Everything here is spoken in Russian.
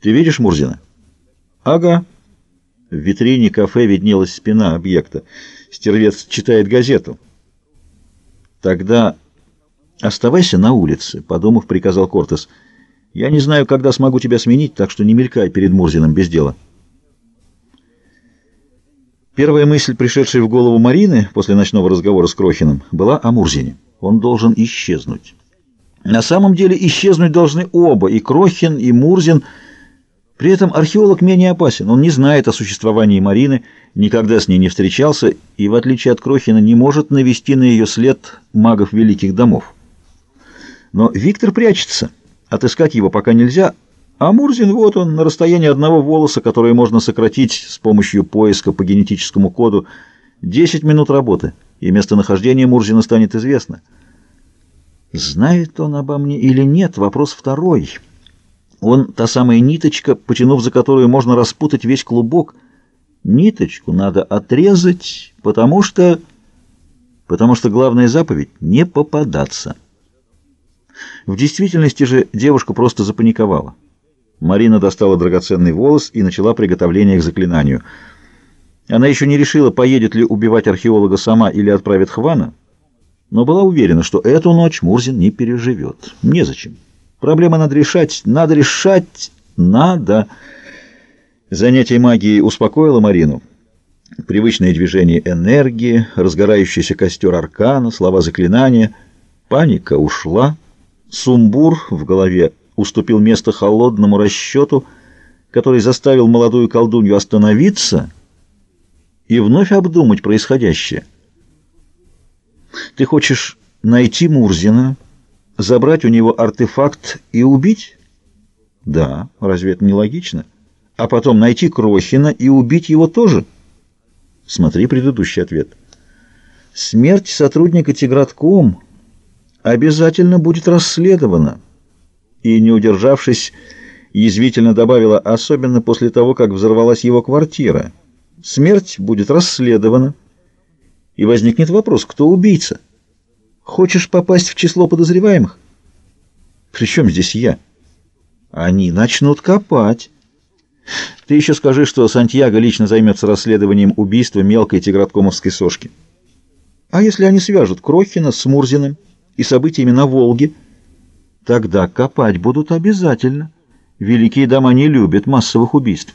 Ты видишь Мурзина? Ага. В витрине кафе виднелась спина объекта. Стервец читает газету. Тогда оставайся на улице, подумав, приказал Кортес. Я не знаю, когда смогу тебя сменить, так что не мелькай перед Мурзином без дела. Первая мысль, пришедшая в голову Марины после ночного разговора с Крохиным, была о Мурзине. Он должен исчезнуть. На самом деле исчезнуть должны оба, и Крохин, и Мурзин. При этом археолог менее опасен. Он не знает о существовании Марины, никогда с ней не встречался, и, в отличие от Крохина, не может навести на ее след магов великих домов. Но Виктор прячется. Отыскать его пока нельзя, а Мурзин, вот он, на расстоянии одного волоса, которое можно сократить с помощью поиска по генетическому коду. 10 минут работы, и местонахождение Мурзина станет известно. Знает он обо мне или нет, вопрос второй. Он та самая ниточка, потянув за которую можно распутать весь клубок. Ниточку надо отрезать, потому что... Потому что главная заповедь — не попадаться. В действительности же девушка просто запаниковала. Марина достала драгоценный волос и начала приготовление к заклинанию. Она еще не решила, поедет ли убивать археолога сама или отправит Хвана, но была уверена, что эту ночь Мурзин не переживет. Незачем. Проблемы надо решать, надо решать, надо. Занятие магией успокоило Марину. Привычное движение энергии, разгорающийся костер аркана, слова заклинания. Паника ушла. Сумбур в голове уступил место холодному расчету, который заставил молодую колдунью остановиться и вновь обдумать происходящее. «Ты хочешь найти Мурзина, забрать у него артефакт и убить?» «Да, разве это не логично? А потом найти Крохина и убить его тоже?» Смотри предыдущий ответ. «Смерть сотрудника Тигратком обязательно будет расследована» и, не удержавшись, язвительно добавила, особенно после того, как взорвалась его квартира. Смерть будет расследована, и возникнет вопрос, кто убийца. Хочешь попасть в число подозреваемых? Причем здесь я? Они начнут копать. Ты еще скажи, что Сантьяго лично займется расследованием убийства мелкой тиграткомовской сошки. А если они свяжут Крохина с Мурзиным и событиями на Волге – Тогда копать будут обязательно. Великие дома не любят массовых убийств.